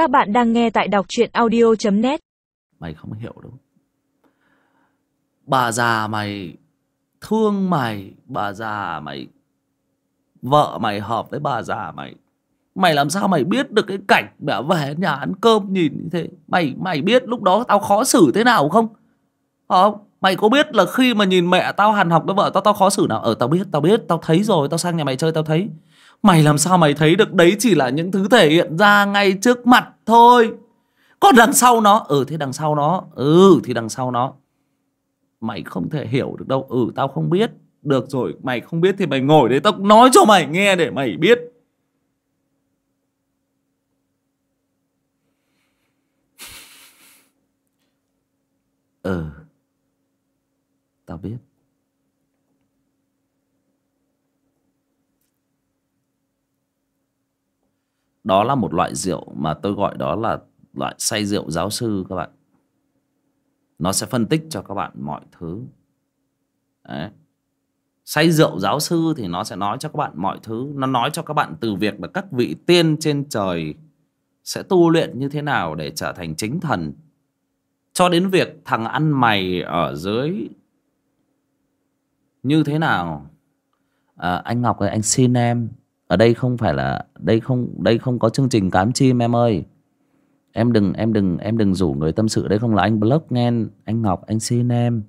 Các bạn đang nghe tại đọc truyện audio.net Mày không hiểu đâu. Bà già mày Thương mày, Bà già mày, Vợ mày hợp với bà già mày. Mày làm sao mày biết được cái cảnh Mẹ về nhà ăn cơm nhìn như thế? Mày mày biết lúc đó tao khó xử thế nào không? Không Mày có biết là khi mà nhìn mẹ tao hàn học với vợ tao Tao khó xử nào? Ờ tao biết tao biết, Tao thấy rồi, Tao sang nhà mày chơi, tao thấy. Mày làm sao mày thấy được đấy chỉ là những thứ thể hiện ra ngay trước mặt thôi? Còn đằng sau nó. Ừ thế đằng sau nó. Ừ thì đằng sau nó. Mày không thể hiểu được đâu. Ừ tao không biết. Được rồi, mày không biết thì mày ngồi đấy Tao nói cho mày nghe để mày biết. Ừ. Tao biết. Đó là một loại rượu mà tôi gọi đó là loại say rượu giáo sư các bạn. Nó sẽ phân tích cho các bạn mọi thứ. Đấy. Say rượu giáo sư thì nó sẽ nói cho các bạn mọi thứ. Nó nói cho các bạn từ việc là các vị tiên trên trời sẽ tu luyện như thế nào để trở thành chính thần. Cho đến việc thằng ăn mày ở dưới như thế nào. À, anh Ngọc ơi anh xin em ở đây không phải là, đây không đây không có chương trình cám chim em ơi. Em đừng em đừng em đừng rủ người tâm sự đây không là anh blog nghe, anh ngọc, anh xin em.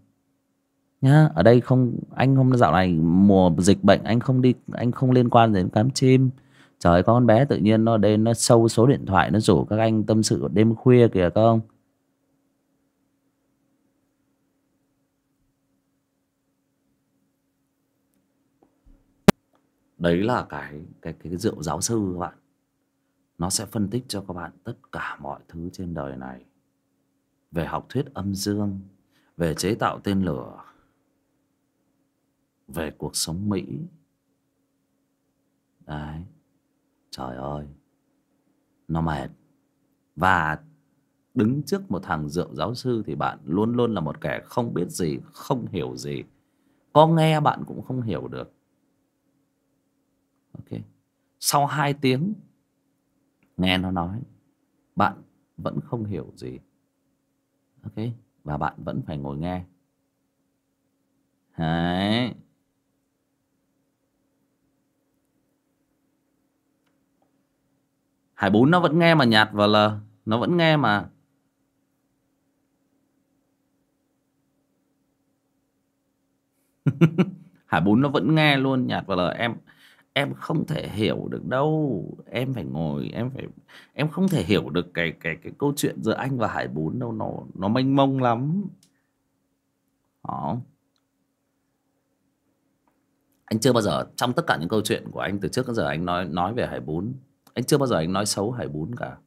Nhá, ở đây không, anh không dạo này mùa dịch bệnh, anh không đi, anh không liên quan đến cám chim. Trời có con bé tự nhiên nó đây nó sâu số điện thoại, nó rủ các anh tâm sự đêm khuya kìa không? Đấy là cái cái cái rượu giáo sư các bạn. Nó sẽ phân tích cho các bạn tất cả mọi thứ trên đời này. Về học thuyết âm dương, về chế tạo tên lửa, về cuộc sống mỹ. Đấy. Trời ơi. Nó mệt. Và đứng trước một thằng rượu giáo sư thì bạn luôn luôn là một kẻ không biết gì, không hiểu gì. Có nghe bạn cũng không hiểu được kia sau hai tiếng, nghe nó nói, bạn vẫn không hiểu gì. Ok, và bạn vẫn phải ngồi nghe. Đấy. Hải bún nó vẫn nghe mà nhạt vào lờ nó vẫn nghe mà. Hải bún nó vẫn nghe luôn, nhạt vào lờ em em không thể hiểu được đâu. Em phải ngồi, em phải, em không thể hiểu được cái cái cái câu chuyện giữa anh và hải bún đâu, nó nó mênh mông lắm. Đó. Anh chưa bao giờ, trong tất cả những câu chuyện của anh từ trước đến giờ anh nói nói về hải bún anh chưa bao giờ anh nói xấu hải bún cả.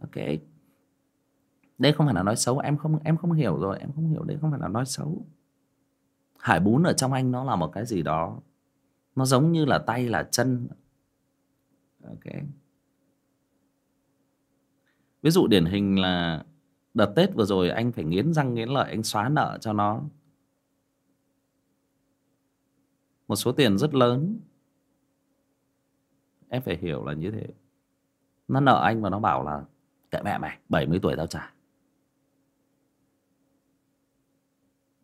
Ok. Đây không phải là nói xấu, em không em không hiểu rồi, em không hiểu đây không phải là nói xấu. Hải bún ở trong anh nó là một cái gì đó nó giống như là tay, là chân. Ok. Ví dụ điển hình là đợt tết vừa rồi anh phải nghiến răng, nghiến lợi, anh xóa nợ cho nó. Một số tiền rất lớn. Em phải hiểu là như thế. Nó nợ anh và nó bảo là, kệ mẹ mày 70 tuổi tao trả.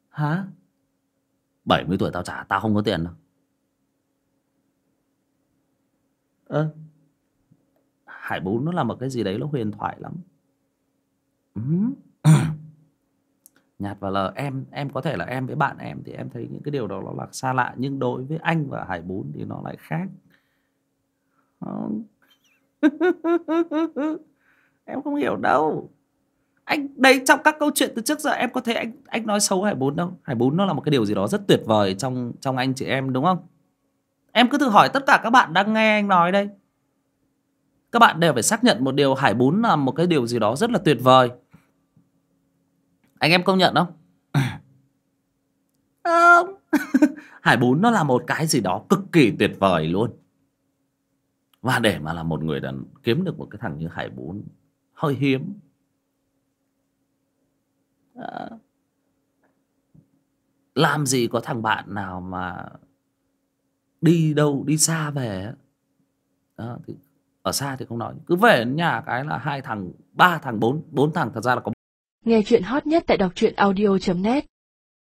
Hả? 70 tuổi tao trả, tao không có tiền đâu. Ơ. Hải bún nó là một cái gì đấy nó huyền thoại lắm. Nhạt và lờ em em có thể là em với bạn em thì em thấy những cái điều đó nó là xa lạ nhưng đối với anh và hải bún thì nó lại khác. Em không hiểu đâu. Anh đấy trong các câu chuyện từ trước giờ em có thấy anh anh nói xấu hải bún đâu? Hải bún nó là một cái điều gì đó rất tuyệt vời trong trong anh chị em đúng không Em cứ thử hỏi tất cả các bạn đang nghe anh nói đây. Các bạn đều phải xác nhận một điều Hải bún là một cái điều gì đó rất là tuyệt vời. Anh em công nhận không? Không. Hải bún nó là một cái gì đó cực kỳ tuyệt vời luôn. Và để mà là một người đàn kiếm được một cái thằng như Hải bún Hơi hiếm. À, Làm gì có thằng bạn nào mà đi đâu đi xa về đó, thì ở xa thì không nói. Cứ về nhà cái là hai thằng ba thằng bốn bốn thằng thật ra là có Nghe chuyện hot nhất tại đọc truyện audio.net